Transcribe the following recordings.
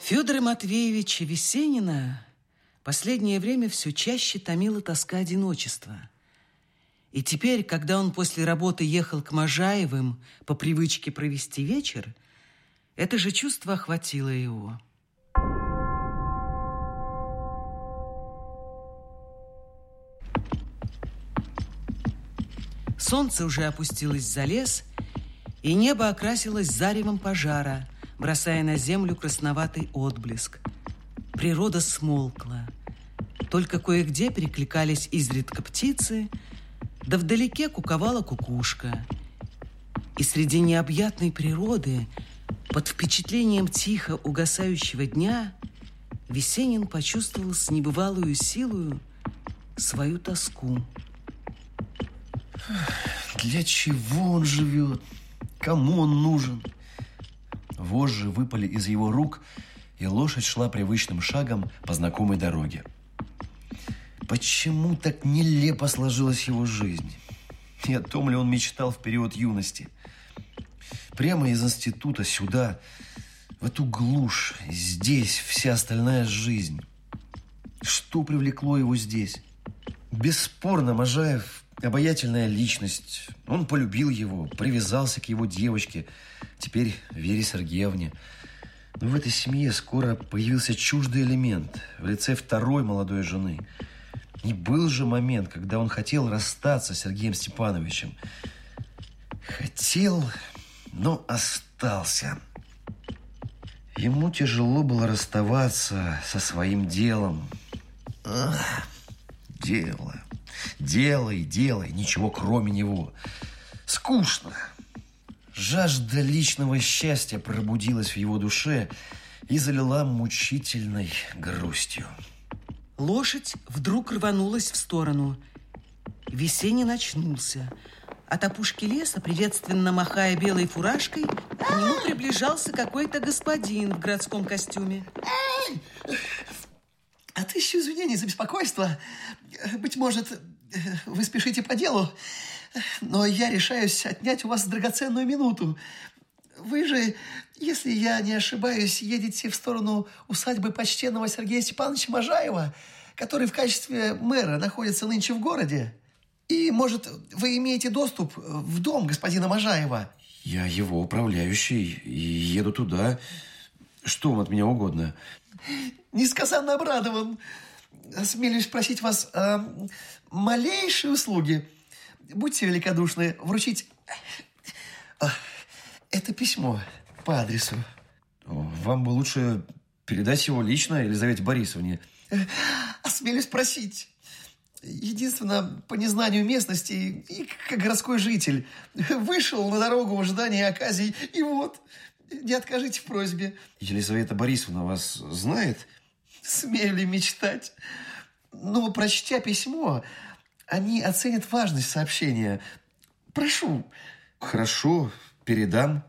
Федора Матвеевича Весенина последнее время все чаще томила тоска одиночества. И теперь, когда он после работы ехал к Можаевым по привычке провести вечер, это же чувство охватило его. Солнце уже опустилось за лес, и небо окрасилось заревом пожара – бросая на землю красноватый отблеск. Природа смолкла. Только кое-где перекликались изредка птицы, да вдалеке куковала кукушка. И среди необъятной природы, под впечатлением тихо угасающего дня, Весенин почувствовал с небывалую силою свою тоску. Для чего он живет? Кому он нужен? Вожжи выпали из его рук, и лошадь шла привычным шагом по знакомой дороге. Почему так нелепо сложилась его жизнь? И о том ли он мечтал в период юности? Прямо из института сюда, в эту глушь, здесь вся остальная жизнь. Что привлекло его здесь? Бесспорно, Можаев – обаятельная личность. Он полюбил его, привязался к его девочке – теперь Вере Сергеевне. Но в этой семье скоро появился чуждый элемент в лице второй молодой жены. И был же момент, когда он хотел расстаться с Сергеем Степановичем. Хотел, но остался. Ему тяжело было расставаться со своим делом. Ах, дело. Делай, делай, ничего кроме него. Скучно. Жажда личного счастья пробудилась в его душе и залила мучительной грустью. Лошадь вдруг рванулась в сторону. Весенний очнулся. От опушки леса, приветственно махая белой фуражкой, к нему приближался какой-то господин в городском костюме. А тысячу извинений за беспокойство. Быть может, вы спешите по делу? но я решаюсь отнять у вас драгоценную минуту. Вы же, если я не ошибаюсь, едете в сторону усадьбы почтенного Сергея Степановича Можаева, который в качестве мэра находится нынче в городе. И, может, вы имеете доступ в дом господина Можаева? Я его управляющий и еду туда. Что вам от меня угодно? Несказанно обрадован. Осмелюсь просить вас о малейшей услуги – будьте великодушны вручить это письмо по адресу. Вам бы лучше передать его лично Елизавете Борисовне. Осмелюсь просить. Единственно, по незнанию местности и как городской житель. Вышел на дорогу в ожидании оказий, и вот, не откажите в просьбе. Елизавета Борисовна вас знает? Смею ли мечтать? Но, прочтя письмо, они оценят важность сообщения. Прошу. Хорошо, передам.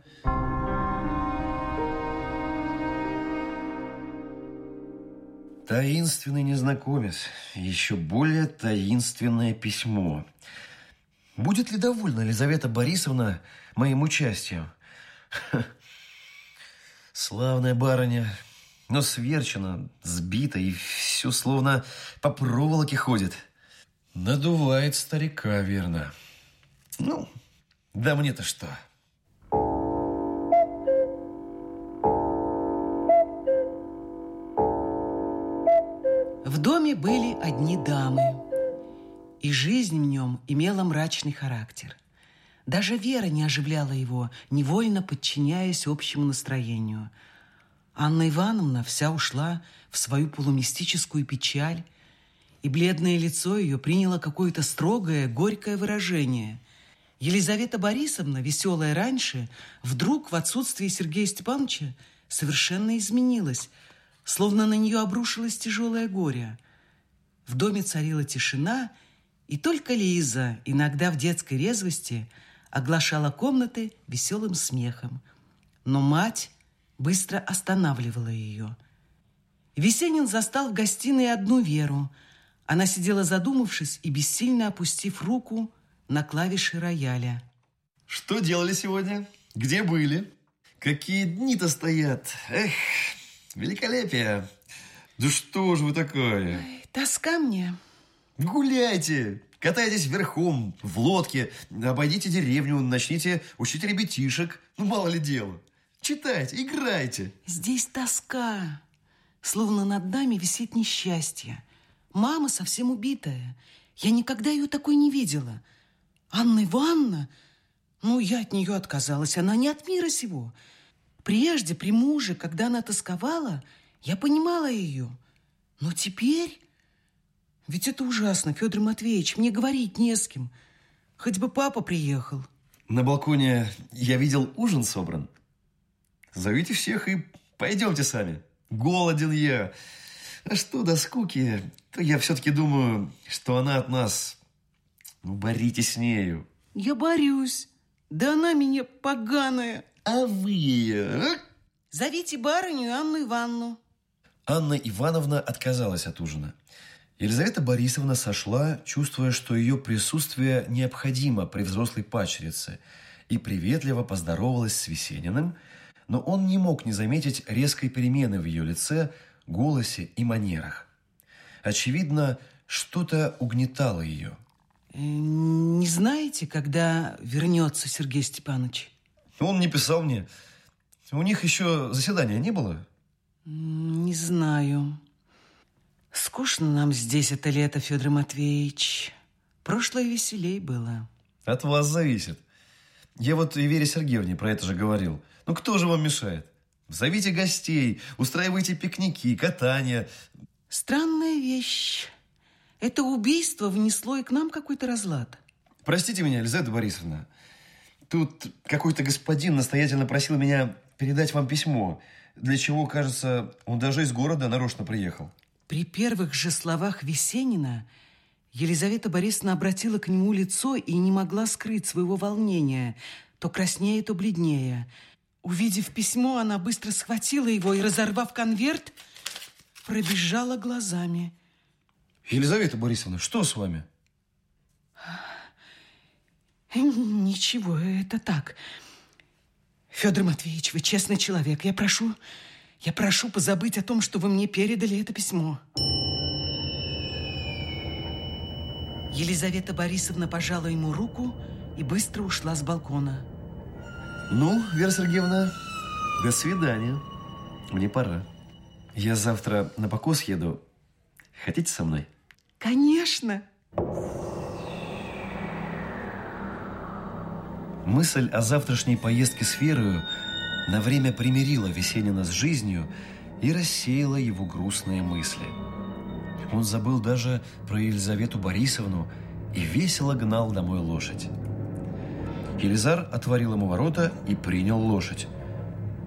Таинственный незнакомец. Еще более таинственное письмо. Будет ли довольна Елизавета Борисовна моим участием? Славная барыня, но сверчена, сбита и все словно по проволоке ходит – Надувает старика, верно. Ну, да мне-то что? В доме были одни дамы, и жизнь в нем имела мрачный характер. Даже Вера не оживляла его, невольно подчиняясь общему настроению. Анна Ивановна вся ушла в свою полумистическую печаль, и бледное лицо ее приняло какое-то строгое, горькое выражение. Елизавета Борисовна, веселая раньше, вдруг в отсутствии Сергея Степановича совершенно изменилась, словно на нее обрушилось тяжелое горе. В доме царила тишина, и только Лиза, иногда в детской резвости, оглашала комнаты веселым смехом. Но мать быстро останавливала ее. Весенин застал в гостиной одну Веру – она сидела задумавшись и бессильно опустив руку на клавиши рояля. Что делали сегодня? Где были? Какие дни-то стоят? Эх, великолепие. Да что же вы такая? Тоска мне. Гуляйте, катайтесь верхом, в лодке, обойдите деревню, начните учить ребятишек. Ну, мало ли дело. Читайте, играйте. Здесь тоска. Словно над нами висит несчастье. Мама совсем убитая. Я никогда ее такой не видела. Анна Ивановна... Ну, я от нее отказалась. Она не от мира сего. Прежде, при муже, когда она тосковала, я понимала ее. Но теперь... Ведь это ужасно, Федор Матвеевич. Мне говорить не с кем. Хоть бы папа приехал. На балконе я видел ужин собран. Зовите всех и пойдемте сами. Голоден я. А что до скуки, то я все-таки думаю, что она от нас... Ну, боритесь с нею. Я борюсь. Да она меня поганая. А вы а? Зовите барыню Анну Ивановну. Анна Ивановна отказалась от ужина. Елизавета Борисовна сошла, чувствуя, что ее присутствие необходимо при взрослой пачерице, и приветливо поздоровалась с Весениным, но он не мог не заметить резкой перемены в ее лице, голосе и манерах. Очевидно, что-то угнетало ее. Не знаете, когда вернется Сергей Степанович? Он не писал мне. У них еще заседания не было? Не знаю. Скучно нам здесь это лето, Федор Матвеевич. Прошлое веселей было. От вас зависит. Я вот и Вере Сергеевне про это же говорил. Ну, кто же вам мешает? Зовите гостей, устраивайте пикники, катания. Странная вещь. Это убийство внесло и к нам какой-то разлад. Простите меня, Елизавета Борисовна. Тут какой-то господин настоятельно просил меня передать вам письмо, для чего, кажется, он даже из города нарочно приехал. При первых же словах Весенина Елизавета Борисовна обратила к нему лицо и не могла скрыть своего волнения, то краснее, то бледнее. Увидев письмо, она быстро схватила его и, разорвав конверт, пробежала глазами. Елизавета Борисовна, что с вами? Ничего, это так. Федор Матвеевич, вы честный человек. Я прошу, я прошу позабыть о том, что вы мне передали это письмо. Елизавета Борисовна пожала ему руку и быстро ушла с балкона. Ну, Вера Сергеевна, до свидания. Мне пора. Я завтра на покос еду. Хотите со мной? Конечно. Мысль о завтрашней поездке с Верою на время примирила Весенина с жизнью и рассеяла его грустные мысли. Он забыл даже про Елизавету Борисовну и весело гнал домой лошадь. Елизар отворил ему ворота и принял лошадь.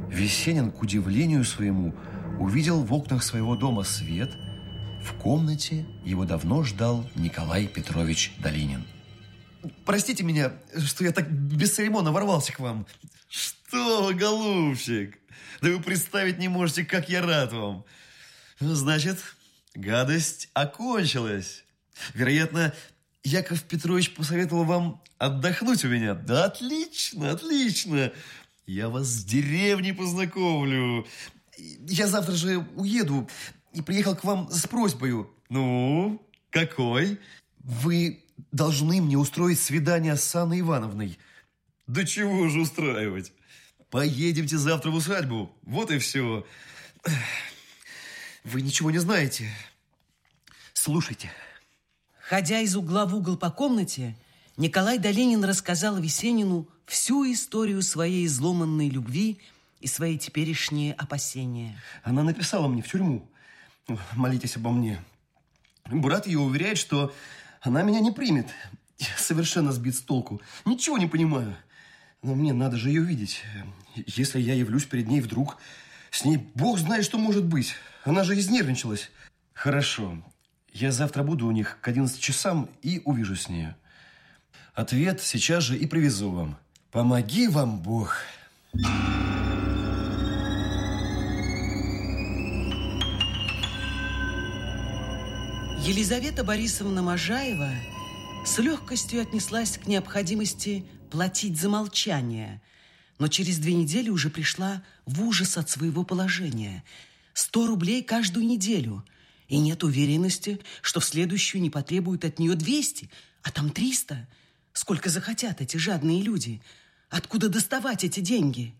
Весенин, к удивлению своему, увидел в окнах своего дома свет. В комнате его давно ждал Николай Петрович Долинин. Простите меня, что я так бесцеремонно ворвался к вам. Что голубчик? Да вы представить не можете, как я рад вам. Значит, гадость окончилась. Вероятно, Яков Петрович посоветовал вам отдохнуть у меня. Да отлично, отлично. Я вас с деревней познакомлю. Я завтра же уеду и приехал к вам с просьбой. Ну, какой? Вы должны мне устроить свидание с Анной Ивановной. Да чего же устраивать? Поедемте завтра в усадьбу. Вот и все. Вы ничего не знаете. Слушайте. Ходя из угла в угол по комнате, Николай Долинин рассказал Весенину всю историю своей изломанной любви и свои теперешние опасения. Она написала мне в тюрьму. Молитесь обо мне. Брат ее уверяет, что она меня не примет. Я совершенно сбит с толку. Ничего не понимаю. Но мне надо же ее видеть. Если я явлюсь перед ней вдруг, с ней бог знает, что может быть. Она же изнервничалась. Хорошо. Я завтра буду у них к 11 часам и увижу с нею. Ответ сейчас же и привезу вам. Помоги вам Бог. Елизавета Борисовна Можаева с легкостью отнеслась к необходимости платить за молчание, но через две недели уже пришла в ужас от своего положения. Сто рублей каждую неделю. И нет уверенности, что в следующую не потребуют от нее 200, а там 300. Сколько захотят эти жадные люди. Откуда доставать эти деньги?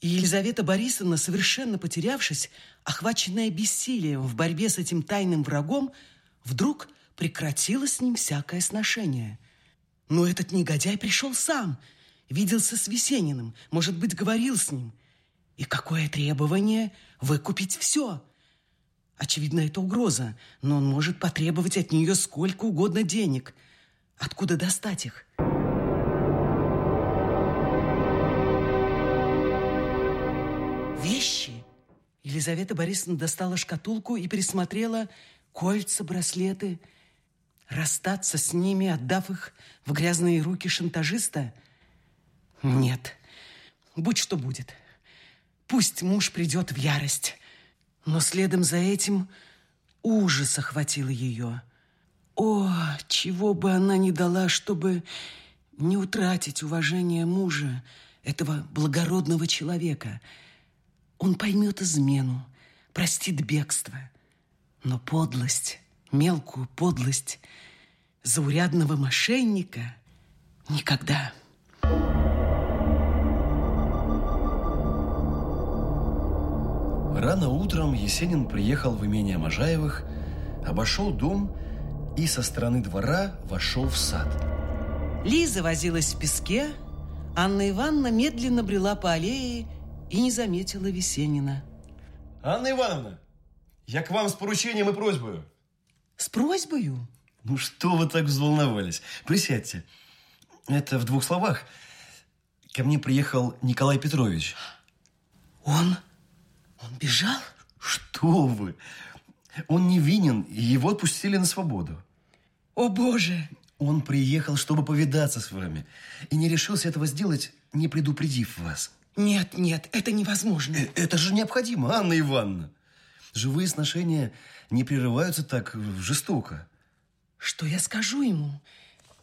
И Елизавета Борисовна, совершенно потерявшись, охваченная бессилием в борьбе с этим тайным врагом, вдруг прекратила с ним всякое сношение. Но этот негодяй пришел сам, виделся с Весениным, может быть, говорил с ним. И какое требование выкупить все? Очевидно, это угроза, но он может потребовать от нее сколько угодно денег. Откуда достать их? Вещи. Елизавета Борисовна достала шкатулку и пересмотрела кольца, браслеты. Расстаться с ними, отдав их в грязные руки шантажиста? Нет. Будь что будет. Пусть муж придет в ярость. Но следом за этим ужас охватил ее. О, чего бы она ни дала, чтобы не утратить уважение мужа, этого благородного человека – он поймет измену, простит бегство. Но подлость, мелкую подлость заурядного мошенника никогда. Рано утром Есенин приехал в имение Можаевых, обошел дом и со стороны двора вошел в сад. Лиза возилась в песке, Анна Ивановна медленно брела по аллее и не заметила Весенина. Анна Ивановна, я к вам с поручением и просьбой. С просьбой? Ну что вы так взволновались? Присядьте. Это в двух словах. Ко мне приехал Николай Петрович. Он? Он бежал? Что вы? Он невинен, и его отпустили на свободу. О, Боже! Он приехал, чтобы повидаться с вами, и не решился этого сделать, не предупредив вас. Нет, нет, это невозможно. Э, это же необходимо, Анна Ивановна. Живые сношения не прерываются так жестоко. Что я скажу ему?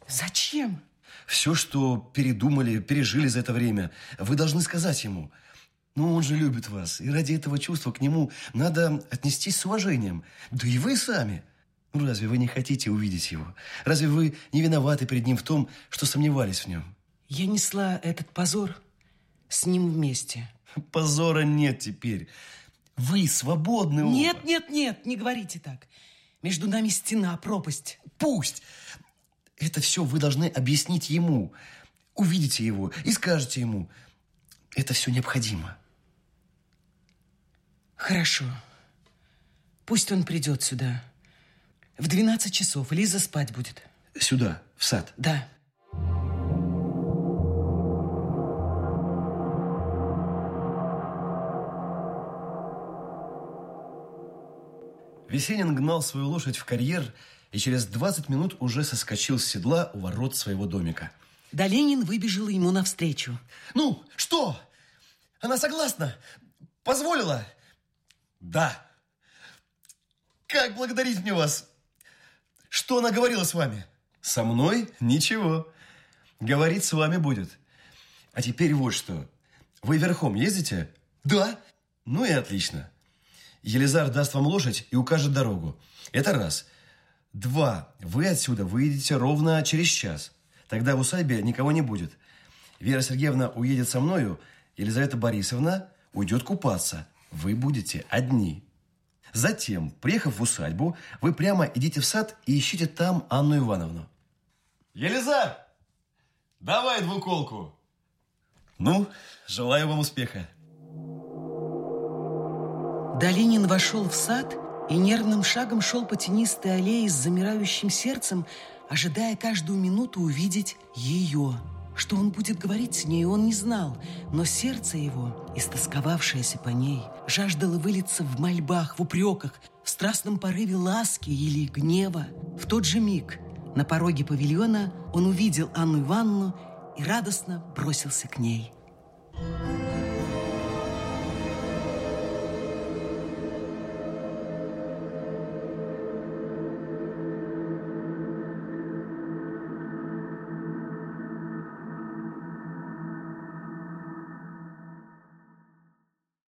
Зачем? Все, что передумали, пережили за это время, вы должны сказать ему. Ну, он же любит вас, и ради этого чувства к нему надо отнестись с уважением. Да и вы сами. Ну, разве вы не хотите увидеть его? Разве вы не виноваты перед ним в том, что сомневались в нем? Я несла этот позор с ним вместе. Позора нет теперь. Вы свободны оба. Нет, нет, нет, не говорите так. Между нами стена, пропасть. Пусть. Это все вы должны объяснить ему. Увидите его и скажете ему. Это все необходимо. Хорошо. Пусть он придет сюда. В 12 часов Лиза спать будет. Сюда, в сад? Да. Весенин гнал свою лошадь в карьер и через 20 минут уже соскочил с седла у ворот своего домика. Долинин выбежал ему навстречу. Ну, что? Она согласна? Позволила? Да. Как благодарить мне вас? Что она говорила с вами? Со мной? Ничего. Говорить с вами будет. А теперь вот что. Вы верхом ездите? Да. Ну и отлично. Елизар даст вам лошадь и укажет дорогу. Это раз. Два. Вы отсюда выйдете ровно через час. Тогда в усадьбе никого не будет. Вера Сергеевна уедет со мною, Елизавета Борисовна уйдет купаться. Вы будете одни. Затем, приехав в усадьбу, вы прямо идите в сад и ищите там Анну Ивановну. Елизар, давай двуколку. Ну, желаю вам успеха. Долинин вошел в сад и нервным шагом шел по тенистой аллее с замирающим сердцем, ожидая каждую минуту увидеть ее. Что он будет говорить с ней, он не знал, но сердце его, истосковавшееся по ней, жаждало вылиться в мольбах, в упреках, в страстном порыве ласки или гнева. В тот же миг на пороге павильона он увидел Анну Ивановну и радостно бросился к ней.